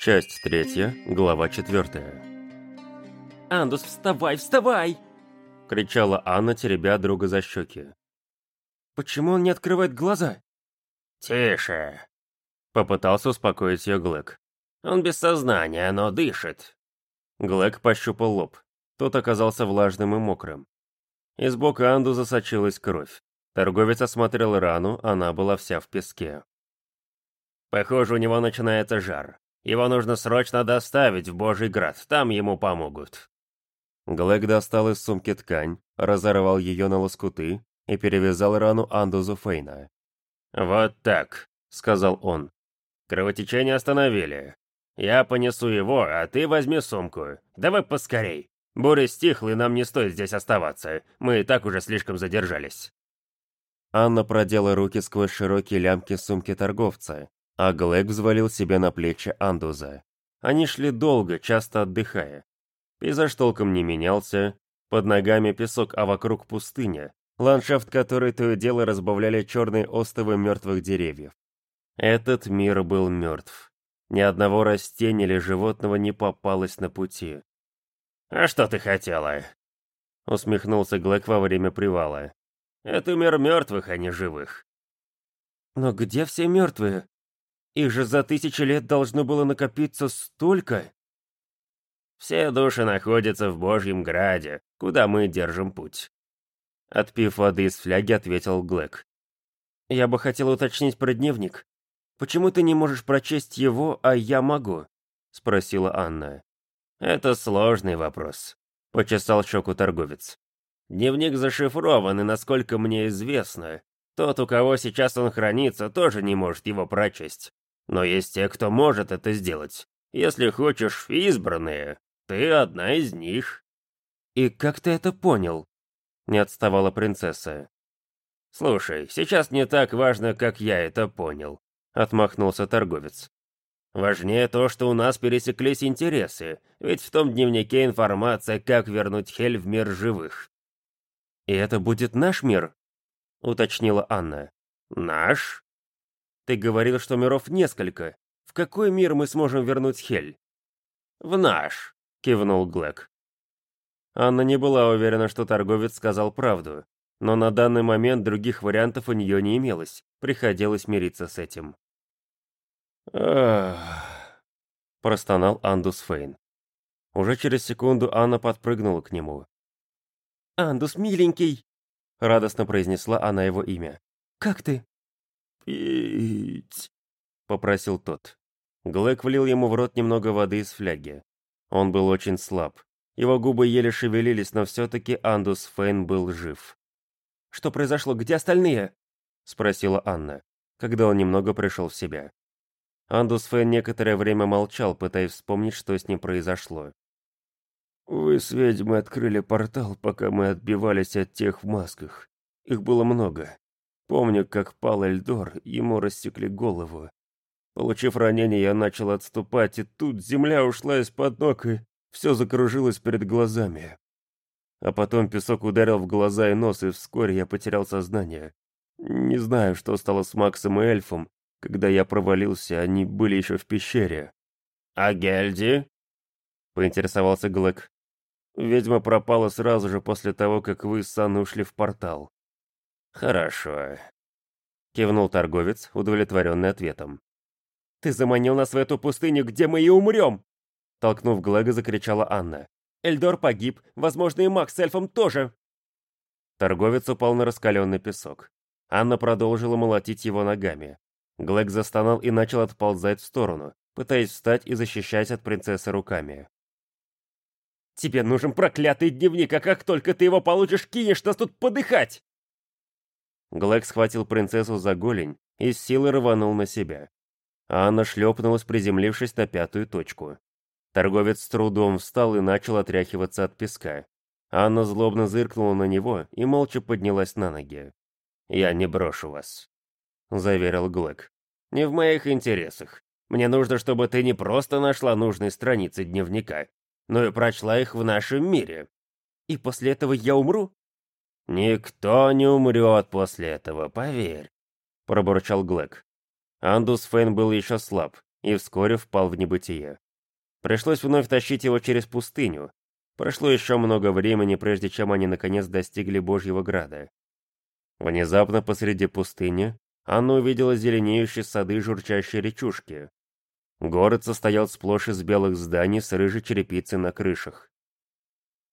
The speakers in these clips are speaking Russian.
Часть третья, глава четвертая. «Андус, вставай, вставай!» — кричала Анна, теребя друга за щеки. «Почему он не открывает глаза?» «Тише!» — попытался успокоить ее Глэк. «Он без сознания, но дышит». Глэк пощупал лоб. Тот оказался влажным и мокрым. Из бока Анду засочилась кровь. Торговец осмотрел рану, она была вся в песке. «Похоже, у него начинается жар. Его нужно срочно доставить в Божий Град, там ему помогут». Глэк достал из сумки ткань, разорвал ее на лоскуты и перевязал рану Андузу Фейна. «Вот так», — сказал он. «Кровотечение остановили. Я понесу его, а ты возьми сумку. Давай поскорей. Буря стихла, и нам не стоит здесь оставаться. Мы и так уже слишком задержались». Анна продела руки сквозь широкие лямки сумки торговца, а Глэк взвалил себе на плечи Андуза. Они шли долго, часто отдыхая. Пейзаж толком не менялся, под ногами песок, а вокруг пустыня, ландшафт который то и дело разбавляли черные остовы мертвых деревьев. Этот мир был мертв. Ни одного растения или животного не попалось на пути. «А что ты хотела?» Усмехнулся Глэк во время привала. «Это мир мертвых, а не живых». «Но где все мертвые?» Их же за тысячи лет должно было накопиться столько. Все души находятся в Божьем Граде, куда мы держим путь. Отпив воды из фляги, ответил Глэк. Я бы хотел уточнить про дневник. Почему ты не можешь прочесть его, а я могу? Спросила Анна. Это сложный вопрос. Почесал щеку торговец. Дневник зашифрован, и, насколько мне известно, тот, у кого сейчас он хранится, тоже не может его прочесть. Но есть те, кто может это сделать. Если хочешь, избранные. Ты одна из них». «И как ты это понял?» Не отставала принцесса. «Слушай, сейчас не так важно, как я это понял», — отмахнулся торговец. «Важнее то, что у нас пересеклись интересы, ведь в том дневнике информация, как вернуть Хель в мир живых». «И это будет наш мир?» — уточнила Анна. «Наш?» Ты говорил, что миров несколько. В какой мир мы сможем вернуть Хель? В наш, кивнул Глэк. Анна не была уверена, что торговец сказал правду, но на данный момент других вариантов у нее не имелось, приходилось мириться с этим. «Ах...» — простонал Андус Фейн. Уже через секунду Анна подпрыгнула к нему. «Андус, миленький!» — радостно произнесла она его имя. «Как ты?» «Пить!» — попросил тот. Глэк влил ему в рот немного воды из фляги. Он был очень слаб. Его губы еле шевелились, но все-таки Андус Фейн был жив. «Что произошло? Где остальные?» — спросила Анна, когда он немного пришел в себя. Андус Фейн некоторое время молчал, пытаясь вспомнить, что с ним произошло. «Вы с ведьмой открыли портал, пока мы отбивались от тех в масках. Их было много. Помню, как пал Эльдор, ему рассекли голову. Получив ранение, я начал отступать, и тут земля ушла из-под ног, и все закружилось перед глазами. А потом песок ударил в глаза и нос, и вскоре я потерял сознание. Не знаю, что стало с Максом и эльфом. Когда я провалился, они были еще в пещере. «А Гельди?» — поинтересовался Глэк. Ведьма пропала сразу же после того, как вы с Анной ушли в портал. «Хорошо», — кивнул торговец, удовлетворенный ответом. «Ты заманил нас в эту пустыню, где мы и умрем!» Толкнув Глэга, закричала Анна. «Эльдор погиб, возможно, и Макс с эльфом тоже!» Торговец упал на раскаленный песок. Анна продолжила молотить его ногами. Глэг застонал и начал отползать в сторону, пытаясь встать и защищать от принцессы руками. «Тебе нужен проклятый дневник, а как только ты его получишь, кинешь нас тут подыхать!» Глэк схватил принцессу за голень и с силой рванул на себя. Анна шлепнулась, приземлившись на пятую точку. Торговец с трудом встал и начал отряхиваться от песка. Анна злобно зыркнула на него и молча поднялась на ноги. «Я не брошу вас», — заверил Глэк. «Не в моих интересах. Мне нужно, чтобы ты не просто нашла нужные страницы дневника, но и прочла их в нашем мире. И после этого я умру?» «Никто не умрет после этого, поверь», — пробурчал Глэк. Андус Фейн был еще слаб, и вскоре впал в небытие. Пришлось вновь тащить его через пустыню. Прошло еще много времени, прежде чем они наконец достигли Божьего Града. Внезапно посреди пустыни Анна увидела зеленеющие сады журчащей речушки. Город состоял сплошь из белых зданий с рыжей черепицей на крышах.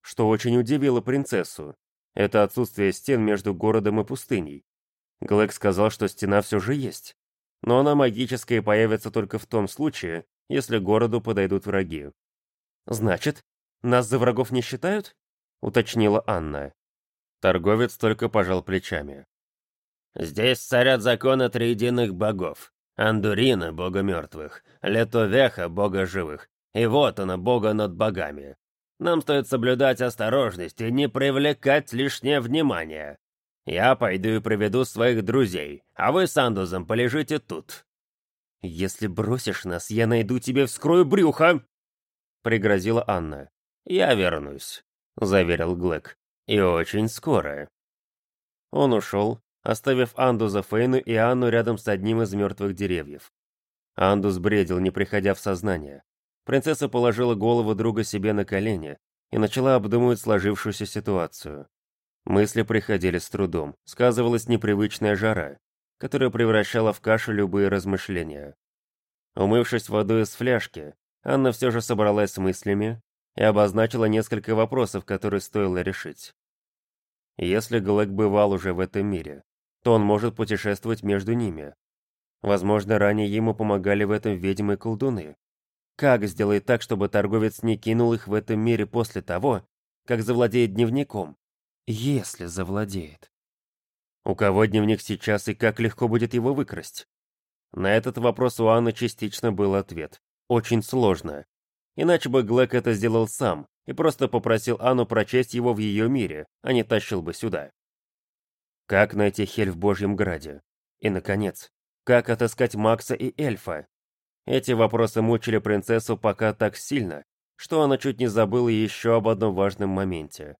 Что очень удивило принцессу, это отсутствие стен между городом и пустыней. Глэк сказал, что стена все же есть, но она магическая и появится только в том случае, если городу подойдут враги. «Значит, нас за врагов не считают?» — уточнила Анна. Торговец только пожал плечами. «Здесь царят законы триединых богов. Андурина — бога мертвых, Летовеха — бога живых, и вот она, бога над богами. Нам стоит соблюдать осторожность и не привлекать лишнее внимание. Я пойду и приведу своих друзей, а вы с Андузом полежите тут. «Если бросишь нас, я найду тебе вскрою брюхо!» Пригрозила Анна. «Я вернусь», — заверил Глэк. «И очень скоро». Он ушел, оставив Андуза Фейну и Анну рядом с одним из мертвых деревьев. Андус бредил, не приходя в сознание. Принцесса положила голову друга себе на колени и начала обдумывать сложившуюся ситуацию. Мысли приходили с трудом, сказывалась непривычная жара, которая превращала в кашу любые размышления. Умывшись водой из фляжки, Анна все же собралась с мыслями и обозначила несколько вопросов, которые стоило решить. Если Глэк бывал уже в этом мире, то он может путешествовать между ними. Возможно, ранее ему помогали в этом ведьмы и колдуны. Как сделать так, чтобы торговец не кинул их в этом мире после того, как завладеет дневником? Если завладеет. У кого дневник сейчас и как легко будет его выкрасть? На этот вопрос у Анны частично был ответ. Очень сложно. Иначе бы Глэк это сделал сам и просто попросил Анну прочесть его в ее мире, а не тащил бы сюда. Как найти Хель в Божьем Граде? И, наконец, как отыскать Макса и Эльфа? Эти вопросы мучили принцессу пока так сильно, что она чуть не забыла еще об одном важном моменте.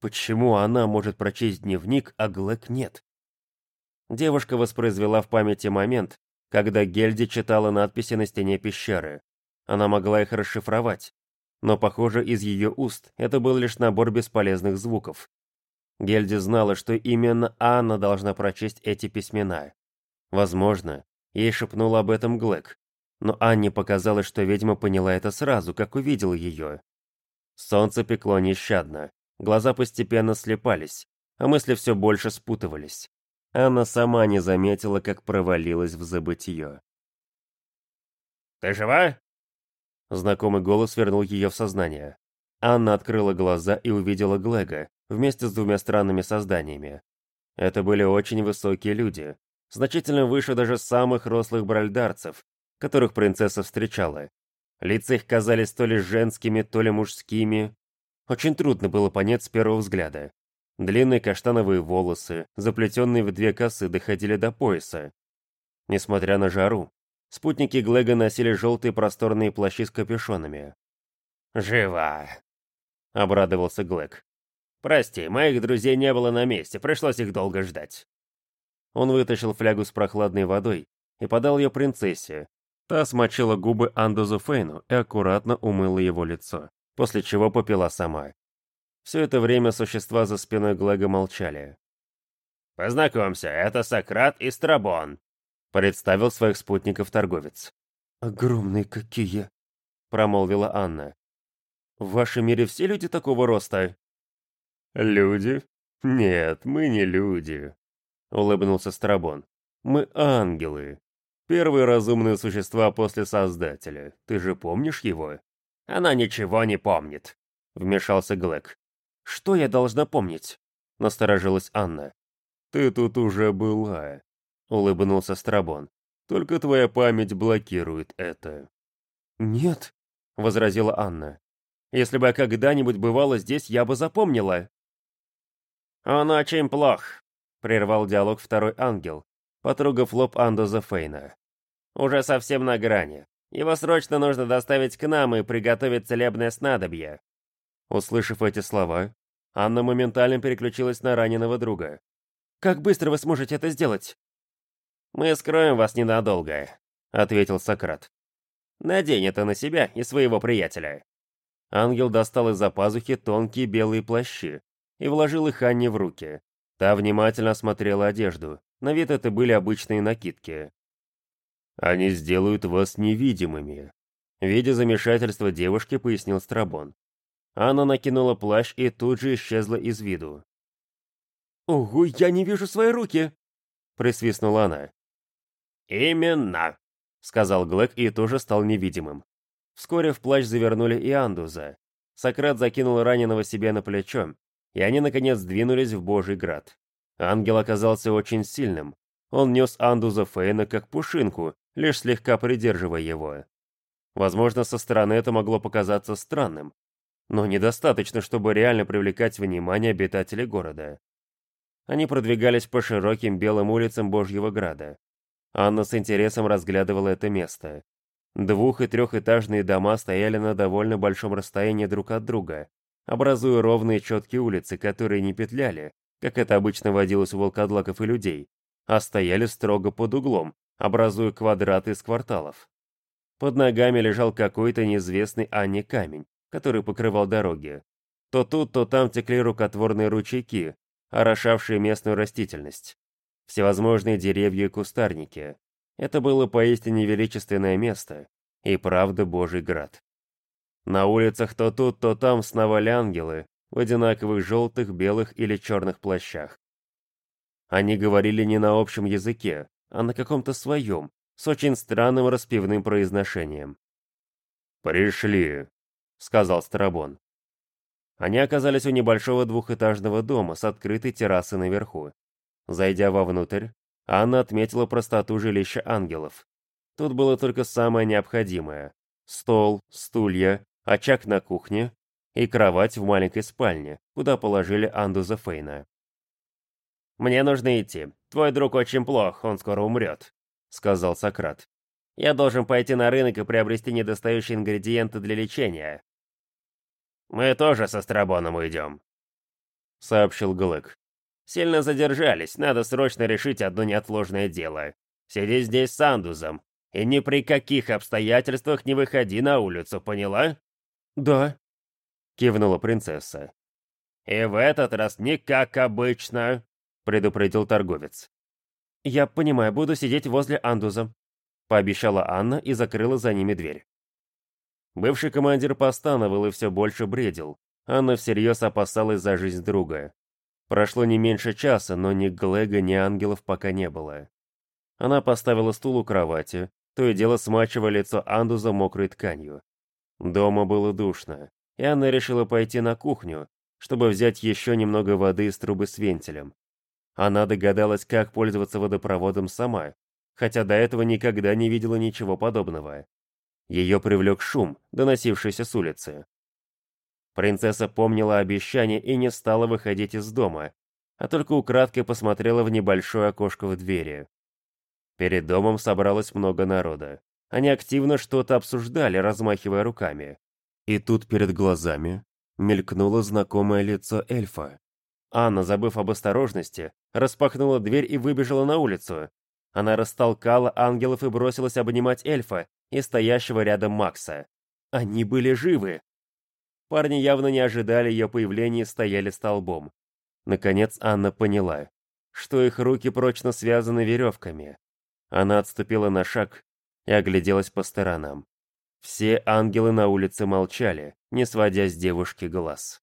Почему она может прочесть дневник, а Глэк нет? Девушка воспроизвела в памяти момент, когда Гельди читала надписи на стене пещеры. Она могла их расшифровать, но, похоже, из ее уст это был лишь набор бесполезных звуков. Гельди знала, что именно Анна должна прочесть эти письмена. Возможно, ей шепнул об этом Глэк, но Анне показалось, что ведьма поняла это сразу, как увидела ее. Солнце пекло нещадно, глаза постепенно слепались, а мысли все больше спутывались. Анна сама не заметила, как провалилась в забытье. «Ты жива?» Знакомый голос вернул ее в сознание. Анна открыла глаза и увидела Глега вместе с двумя странными созданиями. Это были очень высокие люди, значительно выше даже самых рослых бральдарцев, которых принцесса встречала. Лица их казались то ли женскими, то ли мужскими. Очень трудно было понять с первого взгляда. Длинные каштановые волосы, заплетенные в две косы, доходили до пояса. Несмотря на жару, спутники Глега носили желтые просторные плащи с капюшонами. «Жива!» — обрадовался Глэг. «Прости, моих друзей не было на месте, пришлось их долго ждать». Он вытащил флягу с прохладной водой и подал ее принцессе, Та смочила губы Андузу Фейну и аккуратно умыла его лицо, после чего попила сама. Все это время существа за спиной Глэга молчали. «Познакомься, это Сократ и Страбон», — представил своих спутников торговец. «Огромные какие!» — промолвила Анна. «В вашем мире все люди такого роста?» «Люди? Нет, мы не люди», — улыбнулся Страбон. «Мы ангелы. Первые разумные существа после Создателя. Ты же помнишь его?» «Она ничего не помнит», — вмешался Глэк. «Что я должна помнить?» — насторожилась Анна. «Ты тут уже была», — улыбнулся Страбон. «Только твоя память блокирует это». «Нет», — возразила Анна. «Если бы я когда-нибудь бывала здесь, я бы запомнила». «Он очень плох», — прервал диалог второй ангел, потрогав лоб Андоза Фейна. Уже совсем на грани. Его срочно нужно доставить к нам и приготовить целебное снадобье». Услышав эти слова, Анна моментально переключилась на раненого друга. «Как быстро вы сможете это сделать?» «Мы скроем вас ненадолго», — ответил Сократ. Надень это на себя и своего приятеля». Ангел достал из-за пазухи тонкие белые плащи и вложил их Анне в руки. Та внимательно осмотрела одежду. На вид это были обычные накидки. «Они сделают вас невидимыми», — видя замешательство девушки, пояснил Страбон. Анна накинула плащ и тут же исчезла из виду. «Ого, я не вижу свои руки!» — присвистнула она. «Именно!» — сказал Глэк и тоже стал невидимым. Вскоре в плащ завернули и Андуза. Сократ закинул раненого себе на плечо, и они, наконец, двинулись в Божий град. Ангел оказался очень сильным. Он нес Андуза Фейна как пушинку, лишь слегка придерживая его. Возможно, со стороны это могло показаться странным, но недостаточно, чтобы реально привлекать внимание обитателей города. Они продвигались по широким белым улицам Божьего Града. Анна с интересом разглядывала это место. Двух- и трехэтажные дома стояли на довольно большом расстоянии друг от друга, образуя ровные четкие улицы, которые не петляли, как это обычно водилось у волкодлаков и людей, а стояли строго под углом, образуя квадраты из кварталов. Под ногами лежал какой-то неизвестный Анне камень, который покрывал дороги. То тут, то там текли рукотворные ручейки, орошавшие местную растительность. Всевозможные деревья и кустарники. Это было поистине величественное место и правда Божий град. На улицах то тут, то там сновали ангелы в одинаковых желтых, белых или черных плащах. Они говорили не на общем языке, а на каком-то своем, с очень странным распевным произношением. «Пришли», — сказал Старобон. Они оказались у небольшого двухэтажного дома с открытой террасой наверху. Зайдя вовнутрь, Анна отметила простоту жилища ангелов. Тут было только самое необходимое. Стол, стулья, очаг на кухне и кровать в маленькой спальне, куда положили Андуза Фейна. «Мне нужно идти. Твой друг очень плох, он скоро умрет», — сказал Сократ. «Я должен пойти на рынок и приобрести недостающие ингредиенты для лечения». «Мы тоже со Страбоном уйдем», — сообщил Глэк. «Сильно задержались, надо срочно решить одно неотложное дело. Сиди здесь с Андузом, и ни при каких обстоятельствах не выходи на улицу, поняла?» «Да», — кивнула принцесса. «И в этот раз не как обычно», — предупредил торговец. «Я понимаю, буду сидеть возле Андуза», — пообещала Анна и закрыла за ними дверь. Бывший командир постановал и все больше бредил. Анна всерьез опасалась за жизнь друга. Прошло не меньше часа, но ни Глега, ни ангелов пока не было. Она поставила стул у кровати, то и дело смачивая лицо Андуза мокрой тканью. Дома было душно, и Анна решила пойти на кухню, чтобы взять еще немного воды из трубы с вентилем. Она догадалась, как пользоваться водопроводом сама, хотя до этого никогда не видела ничего подобного. Ее привлек шум, доносившийся с улицы. Принцесса помнила обещание и не стала выходить из дома, а только украдкой посмотрела в небольшое окошко в двери. Перед домом собралось много народа. Они активно что-то обсуждали, размахивая руками. И тут перед глазами мелькнуло знакомое лицо эльфа. Анна, забыв об осторожности, распахнула дверь и выбежала на улицу. Она растолкала ангелов и бросилась обнимать эльфа и стоящего рядом Макса. Они были живы. Парни явно не ожидали ее появления и стояли столбом. Наконец Анна поняла, что их руки прочно связаны веревками. Она отступила на шаг и огляделась по сторонам. Все ангелы на улице молчали, не сводя с девушки глаз.